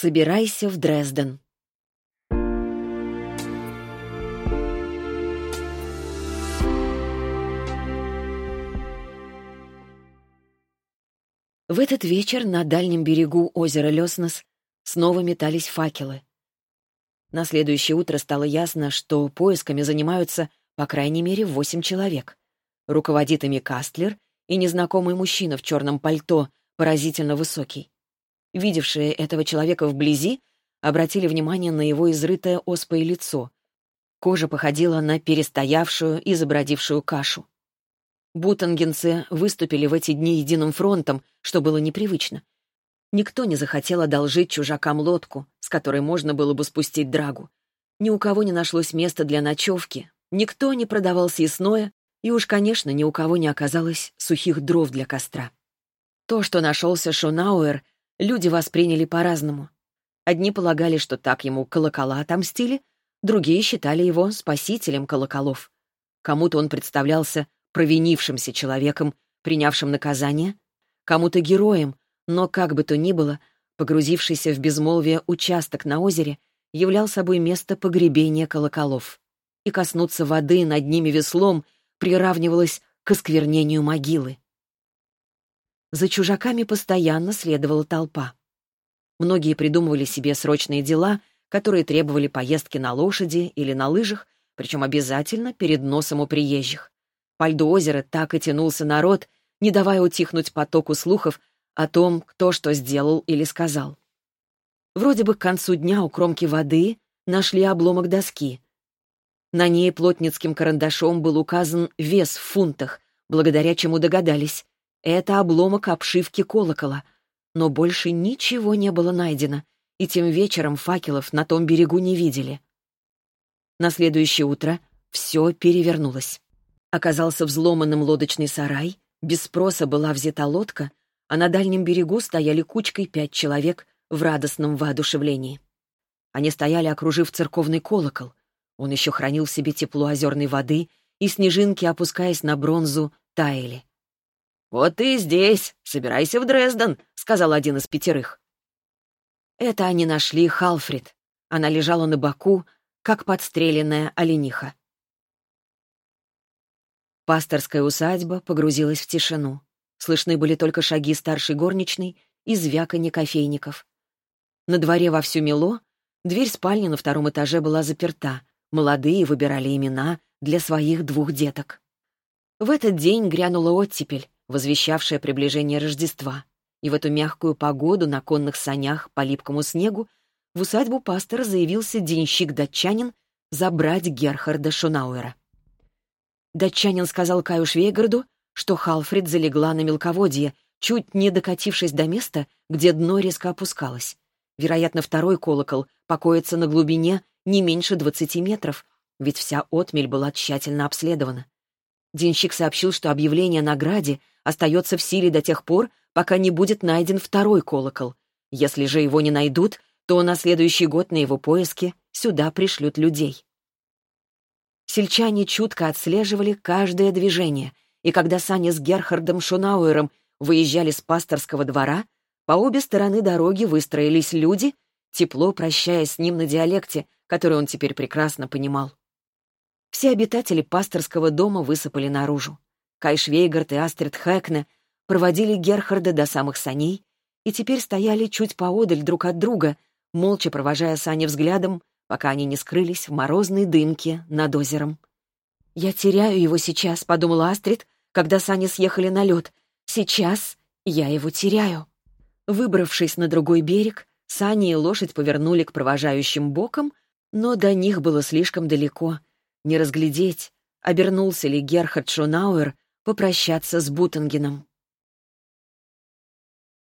Собирайся в Дрезден. В этот вечер на дальнем берегу озера Леснос снова метались факелы. На следующее утро стало ясно, что поисками занимаются по крайней мере восемь человек. Руководит ими Кастлер и незнакомый мужчина в черном пальто, поразительно высокий. Видевшие этого человека вблизи обратили внимание на его изрытое оспой лицо. Кожа походила на перестоявшую и забродившую кашу. Бутангенцы выступили в эти дни единым фронтом, что было непривычно. Никто не захотел одолжить чужакам лодку, с которой можно было бы спустить драгу. Ни у кого не нашлось места для ночевки, никто не продавал съестное, и уж, конечно, ни у кого не оказалось сухих дров для костра. То, что нашелся Шонауэр, люди восприняли по-разному. Одни полагали, что так ему колокола отомстили, другие считали его спасителем колоколов. Кому-то он представлялся провинившимся человеком, принявшим наказание, кому-то героем, но, как бы то ни было, погрузившийся в безмолвие участок на озере являл собой место погребения колоколов. И коснуться воды над ними веслом приравнивалось к осквернению могилы. За чужаками постоянно следовала толпа. Многие придумывали себе срочные дела, которые требовали поездки на лошади или на лыжах, причем обязательно перед носом у приезжих. По льду озера так и тянулся народ, не давая утихнуть потоку слухов о том, кто что сделал или сказал. Вроде бы к концу дня у кромки воды нашли обломок доски. На ней плотницким карандашом был указан вес в фунтах, благодаря чему догадались. Это обломок обшивки колокола. Но больше ничего не было найдено, и тем вечером факелов на том берегу не видели. На следующее утро все перевернулось. Оказался взломанным лодочный сарай, без спроса была взята лодка, а на дальнем берегу стояли кучкой пять человек в радостном воодушевлении. Они стояли, окружив церковный колокол. Он еще хранил в себе тепло озерной воды, и снежинки, опускаясь на бронзу, таяли. «Вот ты и здесь! Собирайся в Дрезден!» — сказал один из пятерых. Это они нашли Халфрид. Она лежала на боку, как подстреленная олениха. Пасторская усадьба погрузилась в тишину. Слышны были только шаги старшей горничной и звяканье кофейников. На дворе вовсю мело, дверь спальни на втором этаже была заперта. Молодые выбирали имена для своих двух деток. В этот день грянула оттепель, возвещавшая приближение Рождества. И в эту мягкую погоду на конных санях по липкому снегу в усадьбу пастора заявился денщик-датчанин забрать Герхарда Шунауэра. Датчанин сказал Каю Швейгарду, что Халфрид залегла на мелководье, чуть не докатившись до места, где дно резко опускалось. Вероятно, второй колокол покоится на глубине не меньше двадцати метров, ведь вся отмель была тщательно обследована. Денщик сообщил, что объявление о награде остается в силе до тех пор, пока не будет найден второй колокол. Если же его не найдут, то на следующий год на его поиски сюда пришлют людей. Сельчане чутко отслеживали каждое движение, и когда Саня с Герхардом Шунауэром выезжали с пасторского двора, по обе стороны дороги выстроились люди, тепло прощаясь с ним на диалекте, который он теперь прекрасно понимал. Все обитатели пасторского дома высыпали наружу. Кай Швейгард и Астрид Хэкне проводили Герхарда до самых саней и теперь стояли чуть поодаль друг от друга, молча провожая Сани взглядом пока они не скрылись в морозной дымке над озером. «Я теряю его сейчас», — подумала Астрид, когда сани съехали на лед. «Сейчас я его теряю». Выбравшись на другой берег, сани и лошадь повернули к провожающим бокам, но до них было слишком далеко. Не разглядеть, обернулся ли Герхард Шонауэр попрощаться с Бутангеном.